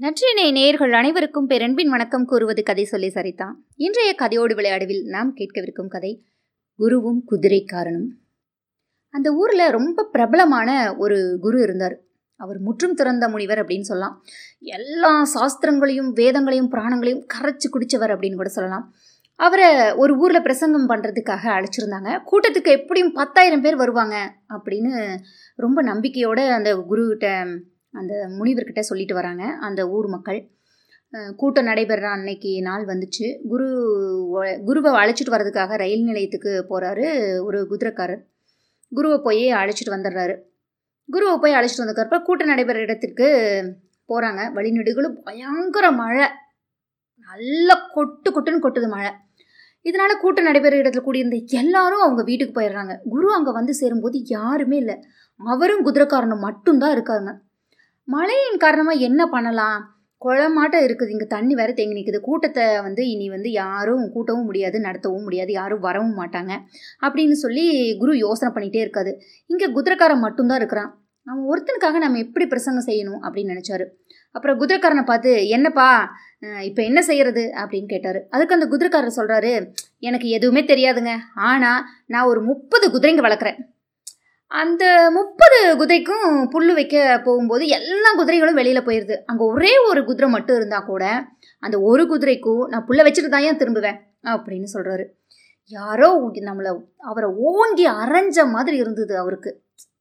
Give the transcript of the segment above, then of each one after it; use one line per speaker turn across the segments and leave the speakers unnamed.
நற்றினை நேயர்கள் அனைவருக்கும் பெரன்பின் வணக்கம் கூறுவது கதை சொல்லி சரிதான் இன்றைய கதையோடு விளையாடுவில் நாம் கேட்கவிருக்கும் கதை குருவும் குதிரைக்காரனும். அந்த ஊரில் ரொம்ப பிரபலமான ஒரு குரு இருந்தார். அவர் முற்றும் திறந்த முனிவர் அப்படின்னு சொல்லலாம். எல்லா சாஸ்திரங்களையும் வேதங்களையும் புராணங்களையும் கரைச்சி குடித்தவர் அப்படின்னு கூட சொல்லலாம். அவரை ஒரு ஊரில் பிரசங்கம் பண்ணுறதுக்காக அழைச்சிருந்தாங்க. கூட்டத்துக்கு எப்படியும் பத்தாயிரம் பேர் வருவாங்க அப்படின்னு ரொம்ப நம்பிக்கையோடு அந்த குருக்கிட்ட அந்த முனிவர்கிட்ட சொல்லிட்டு வராங்க அந்த ஊர் மக்கள். கூட்டம் நடைபெற அன்னைக்கு நாள் வந்துச்சு. குரு குருவை அழைச்சிட்டு வர்றதுக்காக ரயில் நிலையத்துக்கு போகிறாரு ஒரு குதிரைக்காரர். குருவை போய் அழைச்சிட்டு வந்துடுறாரு. குருவை போய் அழைச்சிட்டு வந்ததுக்கப்புறம் கூட்டம் நடைபெற இடத்துக்கு போகிறாங்க வழிநெடுகளும் பயங்கர மழை. நல்லா கொட்டு கொட்டுன்னு கொட்டுது மழை. இதனால் கூட்டம் நடைபெற இடத்துல கூடியிருந்த எல்லாரும் அவங்க வீட்டுக்கு போயிடுறாங்க. குரு அங்கே வந்து சேரும்போது யாருமே இல்லை. அவரும் குதிரைக்காரனும் மட்டும்தான் இருக்காங்க. மழையின் காரணமாக என்ன பண்ணலாம்? குளமாட்டம் இருக்குது. இங்கே தண்ணி வேறு தேங்கி நிற்குது கூட்டத்தை வந்து இனி வந்து யாரும் கூட்டவும் முடியாது நடத்தவும் முடியாது. யாரும் வரவும் மாட்டாங்க. அப்படின்னு சொல்லி குரு யோசனை பண்ணிகிட்டே இருக்காது இங்கே குதிரைக்காரன் மட்டும்தான் இருக்கிறான். அவன் ஒருத்தனுக்காக நம்ம எப்படி பிரசங்கம் செய்யணும் அப்படின்னு நினச்சாரு. அப்புறம் குதிரைக்காரனை பார்த்து என்னப்பா இப்போ என்ன செய்கிறது அப்படின்னு கேட்டார். அதுக்கு அந்த குதிரைக்காரர் சொல்கிறாரு எனக்கு எதுவுமே தெரியாதுங்க. ஆனால் நான் ஒரு முப்பது குதிரைங்க வளர்க்குறேன். அந்த முப்பது குதிரைக்கும் புல் வைக்க போகும்போது எல்லா குதிரைகளும் வெளியில் போயிடுது அங்கே ஒரே ஒரு குதிரை மட்டும் இருந்தால் கூட அந்த ஒரு குதிரைக்கும் நான் புல்லை வச்சுட்டு தான் ஏன் திரும்புவேன்? அப்படின்னு சொல்கிறாரு யாரோ நம்மளை அவரை ஓங்கி அரைஞ்ச மாதிரி இருந்தது அவருக்கு.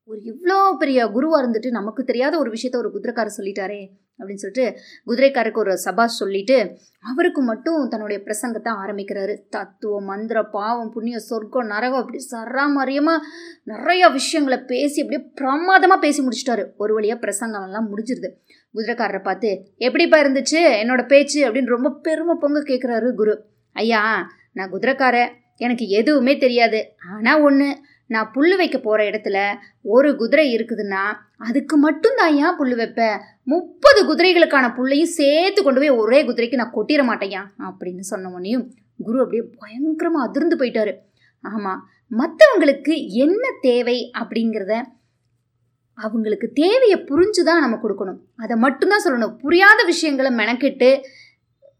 ஒரு இவ்வளோ பெரிய குருவாக இருந்துட்டு நமக்கு தெரியாத ஒரு விஷயத்த ஒரு குதிரைக்காரர் சொல்லிட்டாரே அப்படின்னு சொல்லிட்டு குதிரைக்காரருக்கு ஒரு சபா சொல்லிட்டு அவருக்கு மட்டும் தன்னுடைய பிரசங்கத்தை ஆரம்பிக்கிறாரு. தத்துவம் மந்திர பாவம் புண்ணிய சொர்க்கம் நரகம் அப்படி சராமரியமாக நிறைய விஷயங்களை பேசி அப்படியே பிரமாதமாக பேசி முடிச்சிட்டாரு. ஒரு வழியாக பிரசங்கம் எல்லாம் முடிஞ்சிருது. குதிரைக்காரரை பார்த்து எப்படிப்பா இருந்துச்சு? என்னோட பேச்சு? அப்படின்னு ரொம்ப பெருமை பொங்க கேட்குறாரு குரு. ஐயா நான் குதிரைக்காரன். எனக்கு எதுவுமே தெரியாது. ஆனால் ஒன்று நான் புல் வைக்க போகிற இடத்துல ஒரு குதிரை இருக்குதுன்னா அதுக்கு மட்டும்தான் ஏன் புல் வைப்பேன் முப்பது குதிரைகளுக்கான புல்லையும் சேர்த்து கொண்டு போய் ஒரே குதிரைக்கு நான் கொட்டிட மாட்டேயா அப்படின்னு சொன்ன உடனேயும் குரு அப்படியே பயங்கரமாக அதிர்ந்து போயிட்டாரு. ஆமாம் மற்றவங்களுக்கு என்ன தேவை அப்படிங்கிறத அவங்களுக்கு தேவையை புரிஞ்சு தான் நம்ம கொடுக்கணும். அதை மட்டும்தான் சொல்லணும். புரியாத விஷயங்களை மெனக்கிட்டு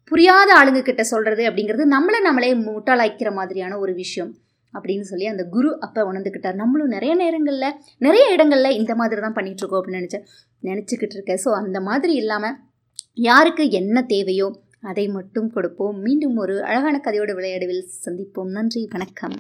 புரியாத ஆளுங்க கிட்ட சொல்கிறது அப்படிங்கிறது நம்மளை நம்மளே முட்டாளாய்க்கிற மாதிரியான ஒரு விஷயம். அப்படின்னு சொல்லி அந்த குரு அப்போ உணர்ந்துக்கிட்டார் நம்மளும் நிறைய நேரங்களில் நிறைய இடங்களில் இந்த மாதிரி தான் பண்ணிகிட்ருக்கோம் அப்படின்னு நினச்சேன். நினச்சிக்கிட்டு இருக்கேன். ஸோ அந்த மாதிரி இல்லாமல் யாருக்கு என்ன தேவையோ அதை மட்டும் கொடுப்போம். மீண்டும் ஒரு அழகான கதையோட விளையாடுவில் சந்திப்போம். நன்றி வணக்கம்.